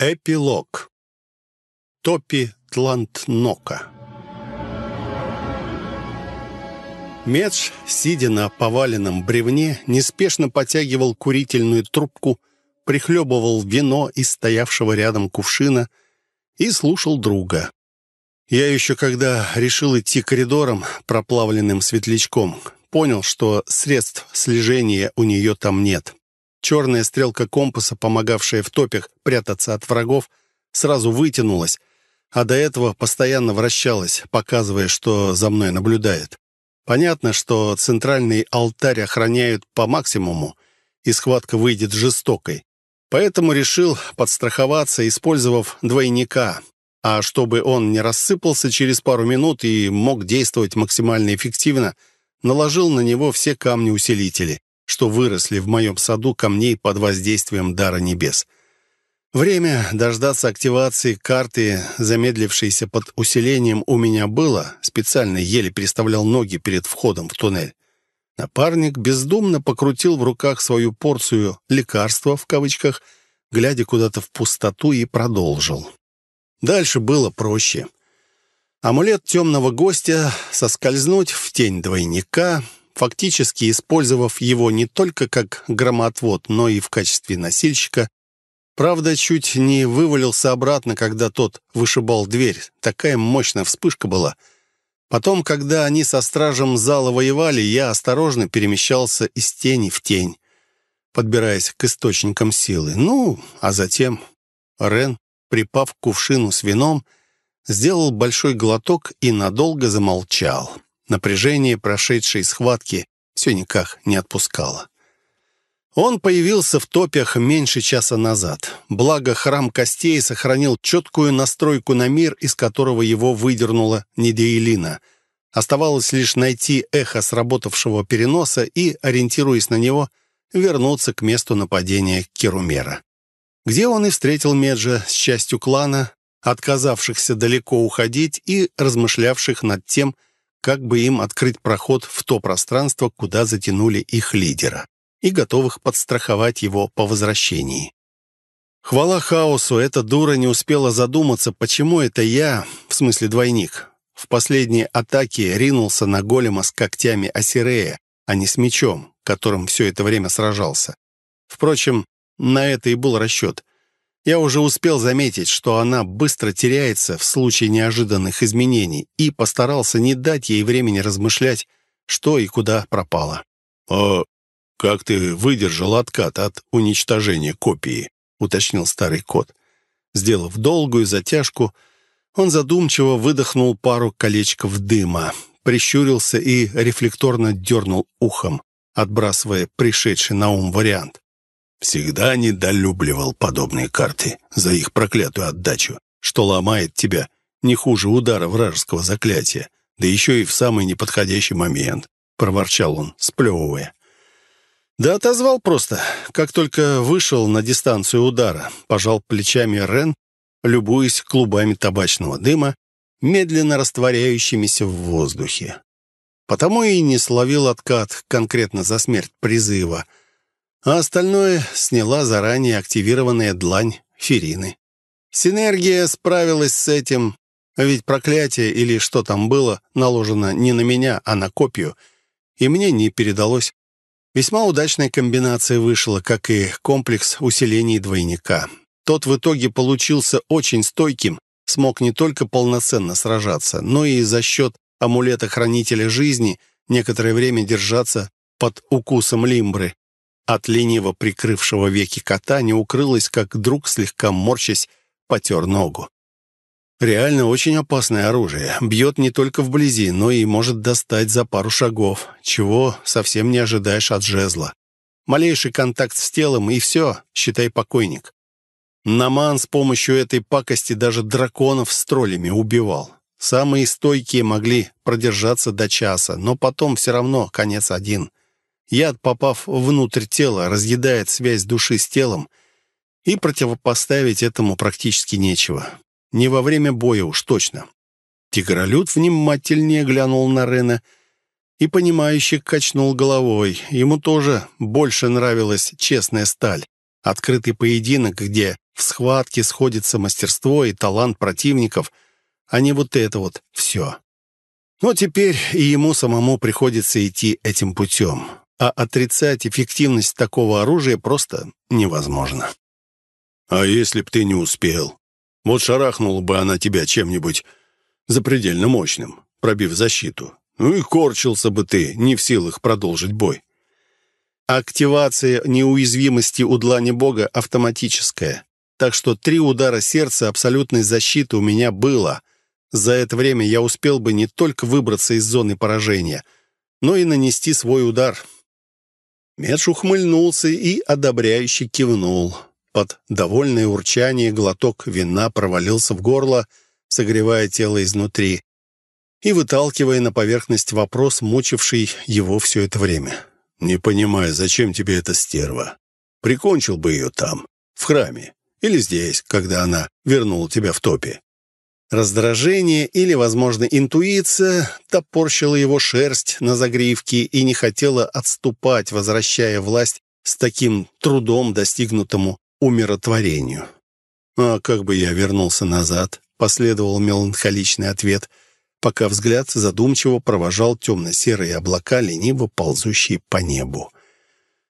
Эпилог. Топи Тлантнока. Медж, сидя на поваленном бревне, неспешно потягивал курительную трубку, прихлебывал вино из стоявшего рядом кувшина и слушал друга. Я еще когда решил идти коридором, проплавленным светлячком, понял, что средств слежения у нее там нет. Черная стрелка компаса, помогавшая в топях прятаться от врагов, сразу вытянулась, а до этого постоянно вращалась, показывая, что за мной наблюдает. Понятно, что центральный алтарь охраняют по максимуму, и схватка выйдет жестокой. Поэтому решил подстраховаться, использовав двойника. А чтобы он не рассыпался через пару минут и мог действовать максимально эффективно, наложил на него все камни-усилители что выросли в моем саду камней под воздействием дара небес. Время дождаться активации карты, замедлившейся под усилением, у меня было. Специально еле переставлял ноги перед входом в туннель. Напарник бездумно покрутил в руках свою порцию «лекарства» в кавычках, глядя куда-то в пустоту и продолжил. Дальше было проще. Амулет темного гостя, соскользнуть в тень двойника — фактически использовав его не только как громотвод, но и в качестве носильщика. Правда, чуть не вывалился обратно, когда тот вышибал дверь. Такая мощная вспышка была. Потом, когда они со стражем зала воевали, я осторожно перемещался из тени в тень, подбираясь к источникам силы. Ну, а затем Рен, припав к кувшину с вином, сделал большой глоток и надолго замолчал. Напряжение прошедшей схватки все никак не отпускало. Он появился в топях меньше часа назад. Благо, храм костей сохранил четкую настройку на мир, из которого его выдернула Недейлина. Оставалось лишь найти эхо сработавшего переноса и, ориентируясь на него, вернуться к месту нападения Керумера. Где он и встретил Меджа с частью клана, отказавшихся далеко уходить и размышлявших над тем, как бы им открыть проход в то пространство, куда затянули их лидера, и готовых подстраховать его по возвращении. Хвала хаосу, эта дура не успела задуматься, почему это я, в смысле двойник, в последней атаке ринулся на голема с когтями Асирея, а не с мечом, которым все это время сражался. Впрочем, на это и был расчет. Я уже успел заметить, что она быстро теряется в случае неожиданных изменений и постарался не дать ей времени размышлять, что и куда пропало. «А как ты выдержал откат от уничтожения копии?» — уточнил старый кот. Сделав долгую затяжку, он задумчиво выдохнул пару колечков дыма, прищурился и рефлекторно дернул ухом, отбрасывая пришедший на ум вариант. Всегда недолюбливал подобные карты за их проклятую отдачу, что ломает тебя не хуже удара вражеского заклятия, да еще и в самый неподходящий момент», — проворчал он, сплевывая. «Да отозвал просто, как только вышел на дистанцию удара», — пожал плечами Рен, любуясь клубами табачного дыма, медленно растворяющимися в воздухе. Потому и не словил откат конкретно за смерть призыва — а остальное сняла заранее активированная длань Ферины. Синергия справилась с этим, ведь проклятие или что там было наложено не на меня, а на копию, и мне не передалось. Весьма удачная комбинация вышла, как и комплекс усилений двойника. Тот в итоге получился очень стойким, смог не только полноценно сражаться, но и за счет амулета Хранителя Жизни некоторое время держаться под укусом лимбры. От лениво прикрывшего веки кота не укрылось, как друг, слегка морщась, потер ногу. Реально очень опасное оружие. Бьет не только вблизи, но и может достать за пару шагов, чего совсем не ожидаешь от жезла. Малейший контакт с телом, и все, считай покойник. Наман с помощью этой пакости даже драконов с троллями убивал. Самые стойкие могли продержаться до часа, но потом все равно конец один. Яд, попав внутрь тела, разъедает связь души с телом, и противопоставить этому практически нечего. Не во время боя уж точно. Тигролюд внимательнее глянул на Рена и, понимающе качнул головой. Ему тоже больше нравилась честная сталь. Открытый поединок, где в схватке сходится мастерство и талант противников, а не вот это вот все. Но теперь и ему самому приходится идти этим путем, а отрицать эффективность такого оружия просто невозможно. «А если б ты не успел? Вот шарахнула бы она тебя чем-нибудь запредельно мощным, пробив защиту. Ну и корчился бы ты, не в силах продолжить бой. Активация неуязвимости у длани бога автоматическая. Так что три удара сердца абсолютной защиты у меня было. За это время я успел бы не только выбраться из зоны поражения, но и нанести свой удар. Медж ухмыльнулся и одобряюще кивнул. Под довольное урчание глоток вина провалился в горло, согревая тело изнутри и выталкивая на поверхность вопрос, мучивший его все это время. «Не понимаю, зачем тебе эта стерва? Прикончил бы ее там, в храме, или здесь, когда она вернула тебя в топе». Раздражение или, возможно, интуиция топорщила его шерсть на загривке и не хотела отступать, возвращая власть с таким трудом достигнутому умиротворению. «А как бы я вернулся назад?» — последовал меланхоличный ответ — пока взгляд задумчиво провожал темно-серые облака, лениво ползущие по небу.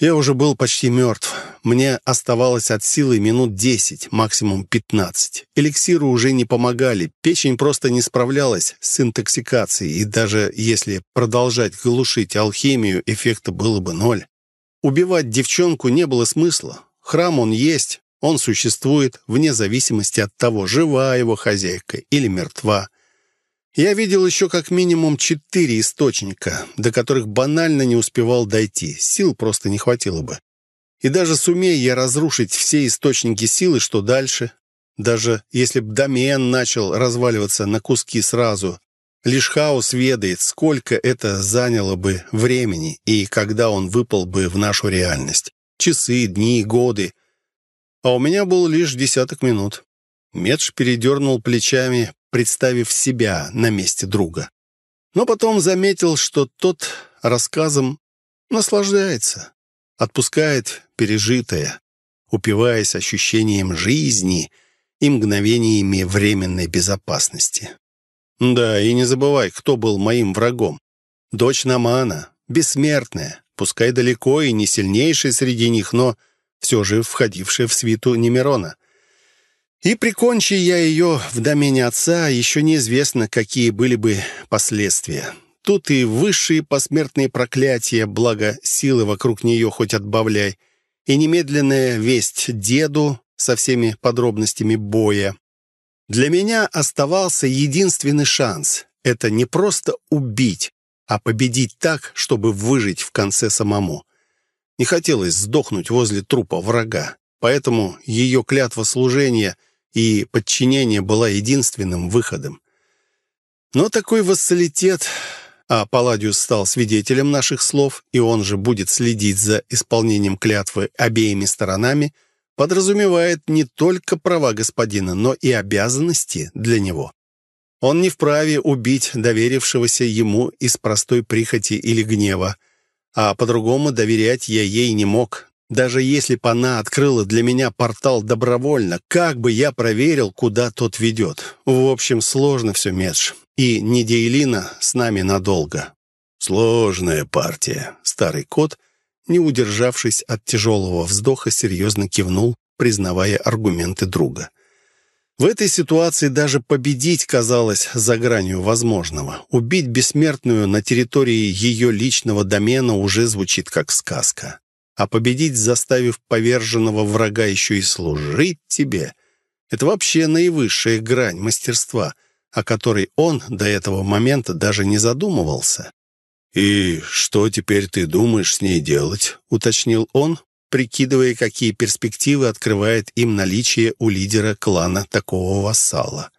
Я уже был почти мертв. Мне оставалось от силы минут десять, максимум пятнадцать. Эликсиры уже не помогали, печень просто не справлялась с интоксикацией, и даже если продолжать глушить алхимию, эффекта было бы ноль. Убивать девчонку не было смысла. Храм он есть, он существует, вне зависимости от того, жива его хозяйка или мертва. Я видел еще как минимум четыре источника, до которых банально не успевал дойти, сил просто не хватило бы. И даже сумея я разрушить все источники силы, что дальше? Даже если б домен начал разваливаться на куски сразу, лишь хаос ведает, сколько это заняло бы времени и когда он выпал бы в нашу реальность. Часы, дни, годы. А у меня был лишь десяток минут. Медж передернул плечами, представив себя на месте друга. Но потом заметил, что тот рассказом наслаждается, отпускает пережитое, упиваясь ощущением жизни и мгновениями временной безопасности. Да, и не забывай, кто был моим врагом. Дочь Намана, бессмертная, пускай далеко и не сильнейшая среди них, но все же входившая в свиту Немирона — и прикончи я ее в домене отца, еще неизвестно, какие были бы последствия. Тут и высшие посмертные проклятия, благо силы вокруг нее хоть отбавляй, и немедленная весть деду со всеми подробностями боя. Для меня оставался единственный шанс — это не просто убить, а победить так, чтобы выжить в конце самому. Не хотелось сдохнуть возле трупа врага, поэтому ее клятва служения — и подчинение была единственным выходом. Но такой вассалитет, а Палладиус стал свидетелем наших слов, и он же будет следить за исполнением клятвы обеими сторонами, подразумевает не только права господина, но и обязанности для него. Он не вправе убить доверившегося ему из простой прихоти или гнева, а по-другому доверять я ей не мог, даже если бы она открыла для меня портал добровольно, как бы я проверил, куда тот ведет? В общем, сложно все, Медж. И не Дейлина с нами надолго. Сложная партия. Старый кот, не удержавшись от тяжелого вздоха, серьезно кивнул, признавая аргументы друга. В этой ситуации даже победить казалось за гранью возможного. Убить бессмертную на территории ее личного домена уже звучит как сказка а победить, заставив поверженного врага еще и служить тебе, это вообще наивысшая грань мастерства, о которой он до этого момента даже не задумывался. «И что теперь ты думаешь с ней делать?» — уточнил он, прикидывая, какие перспективы открывает им наличие у лидера клана такого вассала.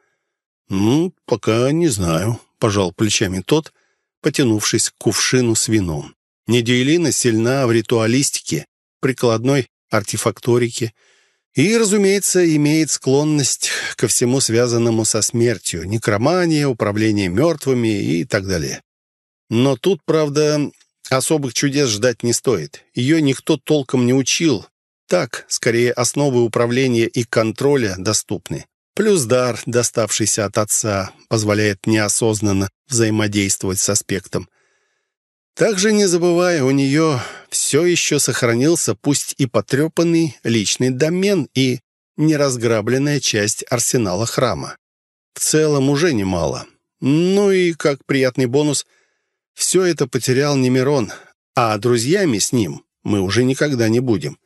«Ну, пока не знаю», — пожал плечами тот, потянувшись к кувшину с вином. Недиэлина сильна в ритуалистике, прикладной артефакторике и, разумеется, имеет склонность ко всему связанному со смертью, некромания, управление мертвыми и так далее. Но тут, правда, особых чудес ждать не стоит. Ее никто толком не учил, так, скорее основы управления и контроля доступны. Плюс дар, доставшийся от отца, позволяет неосознанно взаимодействовать с аспектом. Также, не забывая, у нее все еще сохранился, пусть и потрепанный, личный домен и неразграбленная часть арсенала храма. В целом уже немало. Ну и, как приятный бонус, все это потерял Немирон, а друзьями с ним мы уже никогда не будем.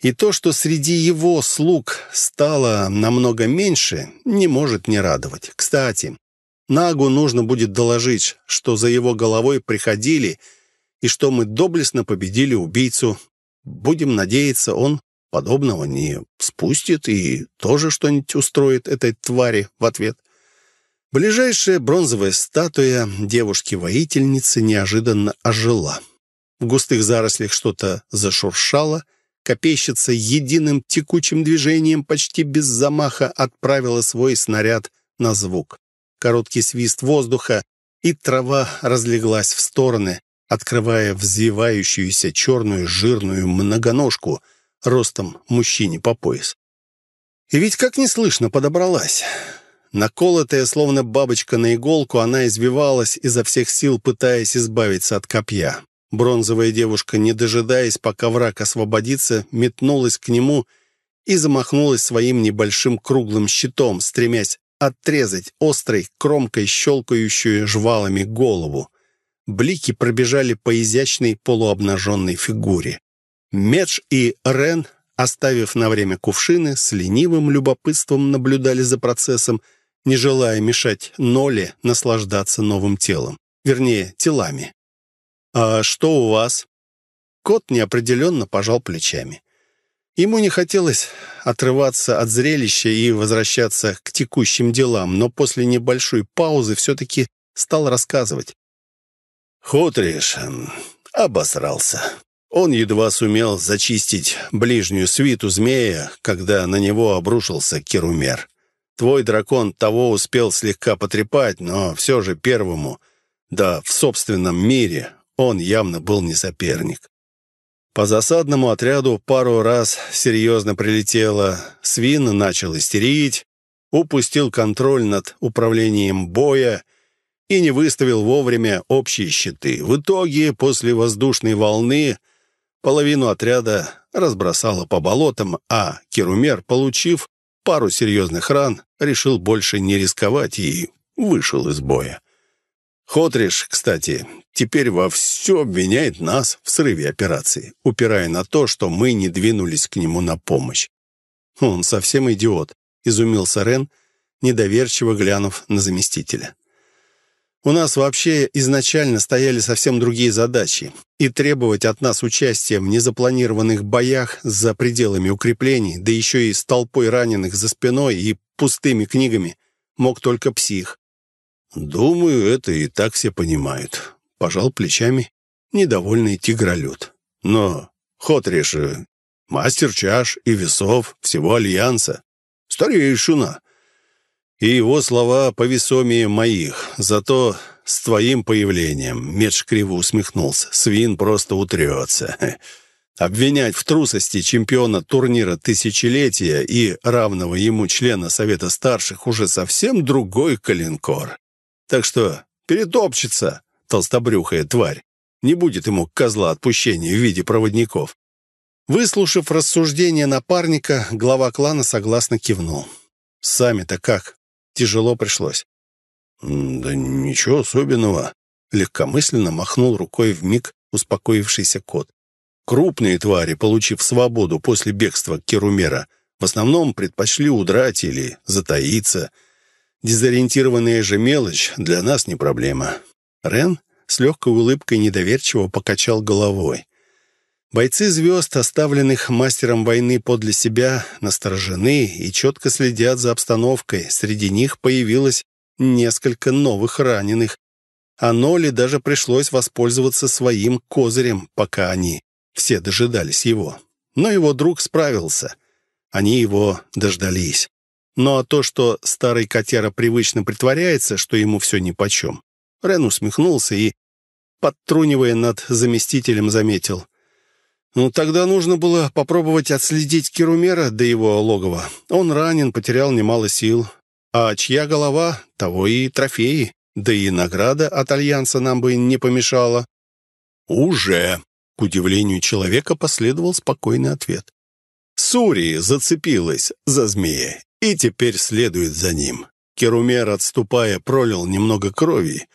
И то, что среди его слуг стало намного меньше, не может не радовать. Кстати, Нагу нужно будет доложить, что за его головой приходили и что мы доблестно победили убийцу. Будем надеяться, он подобного не спустит и тоже что-нибудь устроит этой твари в ответ. Ближайшая бронзовая статуя девушки-воительницы неожиданно ожила. В густых зарослях что-то зашуршало — Копейщица единым текучим движением почти без замаха отправила свой снаряд на звук. Короткий свист воздуха, и трава разлеглась в стороны, открывая взвивающуюся черную жирную многоножку ростом мужчине по пояс. И ведь как неслышно подобралась. Наколотая, словно бабочка на иголку, она извивалась изо всех сил, пытаясь избавиться от копья. Бронзовая девушка, не дожидаясь, пока враг освободится, метнулась к нему и замахнулась своим небольшим круглым щитом, стремясь отрезать острой кромкой щелкающую жвалами голову. Блики пробежали по изящной полуобнаженной фигуре. Медж и Рен, оставив на время кувшины, с ленивым любопытством наблюдали за процессом, не желая мешать Ноле наслаждаться новым телом. Вернее, телами. «А что у вас?» Кот неопределенно пожал плечами. Ему не хотелось отрываться от зрелища и возвращаться к текущим делам, но после небольшой паузы все-таки стал рассказывать. Хутриш обосрался. Он едва сумел зачистить ближнюю свиту змея, когда на него обрушился Керумер. Твой дракон того успел слегка потрепать, но все же первому, да в собственном мире, он явно был не соперник. По засадному отряду пару раз серьезно прилетело, свин начал истерить, упустил контроль над управлением боя и не выставил вовремя общие щиты. В итоге, после воздушной волны, половину отряда разбросало по болотам, а Керумер, получив пару серьезных ран, решил больше не рисковать и вышел из боя. Хотриш, кстати, теперь во все обвиняет нас в срыве операции, упирая на то, что мы не двинулись к нему на помощь. Он совсем идиот, изумился Рен, недоверчиво глянув на заместителя. У нас вообще изначально стояли совсем другие задачи, и требовать от нас участия в незапланированных боях за пределами укреплений, да еще и с толпой раненых за спиной и пустыми книгами, мог только псих. «Думаю, это и так все понимают», — пожал плечами недовольный тигролюд. «Но Хотриш — мастер чаш и весов всего Альянса, старейшина. И его слова повесомее моих, зато с твоим появлением, Медж криво усмехнулся, свин просто утрется. Обвинять в трусости чемпиона турнира тысячелетия и равного ему члена Совета Старших уже совсем другой калинкор. Так что перетопчется, толстобрюхая тварь. Не будет ему козла отпущения в виде проводников. Выслушав рассуждения напарника, глава клана согласно кивнул. «Сами-то как? Тяжело пришлось?» «Да ничего особенного», — легкомысленно махнул рукой в миг успокоившийся кот. «Крупные твари, получив свободу после бегства Керумера, в основном предпочли удрать или затаиться». Дезориентированная же мелочь для нас не проблема. Рен с легкой улыбкой недоверчиво покачал головой. Бойцы звезд, оставленных мастером войны подле себя, насторожены и четко следят за обстановкой. Среди них появилось несколько новых раненых. А Ноли даже пришлось воспользоваться своим козырем, пока они все дожидались его. Но его друг справился. Они его дождались. Ну а то, что старый котяра привычно притворяется, что ему все нипочем, Рен усмехнулся и, подтрунивая над заместителем, заметил. Ну, тогда нужно было попробовать отследить Керумера до его логова. Он ранен, потерял немало сил. А чья голова, того и трофеи. Да и награда от Альянса нам бы не помешала. «Уже!» — к удивлению человека последовал спокойный ответ. Сури зацепилась за змея и теперь следует за ним. Керумер, отступая, пролил немного крови,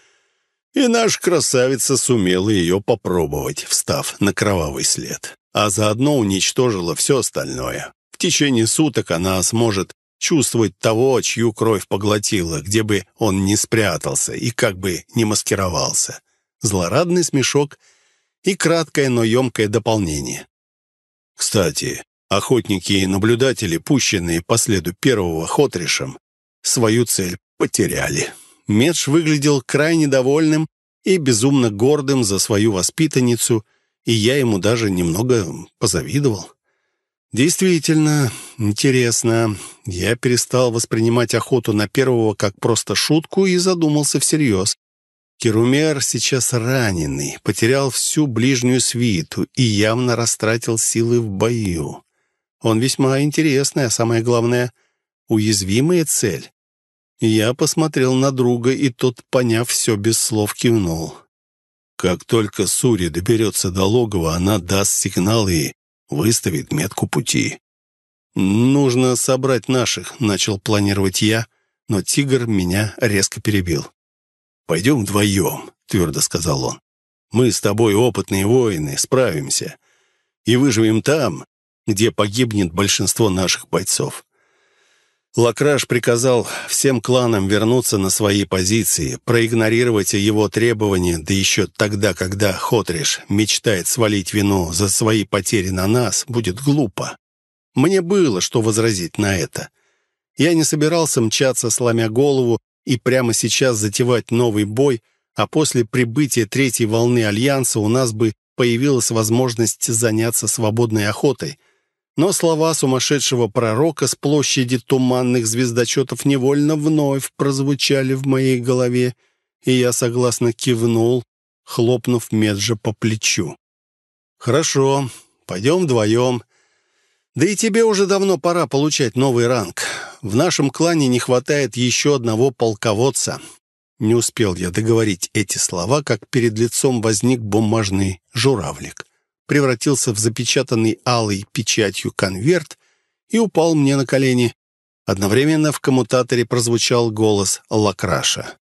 и наша красавица сумела ее попробовать, встав на кровавый след, а заодно уничтожила все остальное. В течение суток она сможет чувствовать того, чью кровь поглотила, где бы он ни спрятался и как бы ни маскировался. Злорадный смешок и краткое, но емкое дополнение. Кстати, охотники и наблюдатели, пущенные по следу первого Хотришем, свою цель потеряли. Медж выглядел крайне довольным и безумно гордым за свою воспитанницу, и я ему даже немного позавидовал. Действительно, интересно. Я перестал воспринимать охоту на первого как просто шутку и задумался всерьез. Керумер сейчас раненый, потерял всю ближнюю свиту и явно растратил силы в бою. Он весьма интересная, а самое главное, уязвимая цель. Я посмотрел на друга, и тот, поняв все, без слов кивнул. Как только Сури доберется до логова, она даст сигнал и выставит метку пути. «Нужно собрать наших», — начал планировать я, но тигр меня резко перебил. «Пойдем вдвоем», — твердо сказал он. «Мы с тобой опытные воины, справимся. И выживем там, где погибнет большинство наших бойцов. Лакраш приказал всем кланам вернуться на свои позиции, проигнорировать его требования, да еще тогда, когда Хотриш мечтает свалить вину за свои потери на нас, будет глупо. Мне было что возразить на это. Я не собирался мчаться, сломя голову, и прямо сейчас затевать новый бой, а после прибытия третьей волны Альянса у нас бы появилась возможность заняться свободной охотой — но слова сумасшедшего пророка с площади туманных звездочетов невольно вновь прозвучали в моей голове, и я согласно кивнул, хлопнув Меджа по плечу. «Хорошо, пойдем вдвоем. Да и тебе уже давно пора получать новый ранг. В нашем клане не хватает еще одного полководца». Не успел я договорить эти слова, как перед лицом возник бумажный журавлик превратился в запечатанный алой печатью конверт и упал мне на колени. Одновременно в коммутаторе прозвучал голос Лакраша.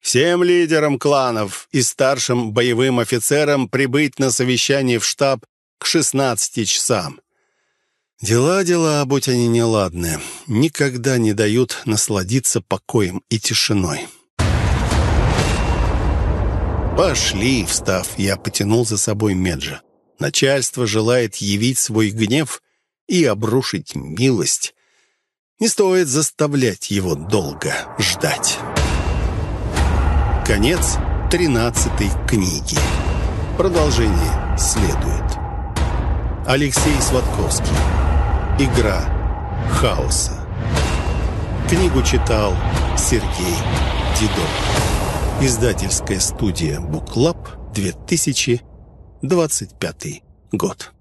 «Всем лидерам кланов и старшим боевым офицерам прибыть на совещание в штаб к 16 часам. Дела, дела, будь они неладны, никогда не дают насладиться покоем и тишиной. «Пошли!» — встав, я потянул за собой Меджа. Начальство желает явить свой гнев и обрушить милость. Не стоит заставлять его долго ждать. Конец тринадцатой книги. Продолжение следует. Алексей Сватковский. Игра хаоса. Книгу читал Сергей Дедов. Издательская студия «Буклаб» 2000 25 год.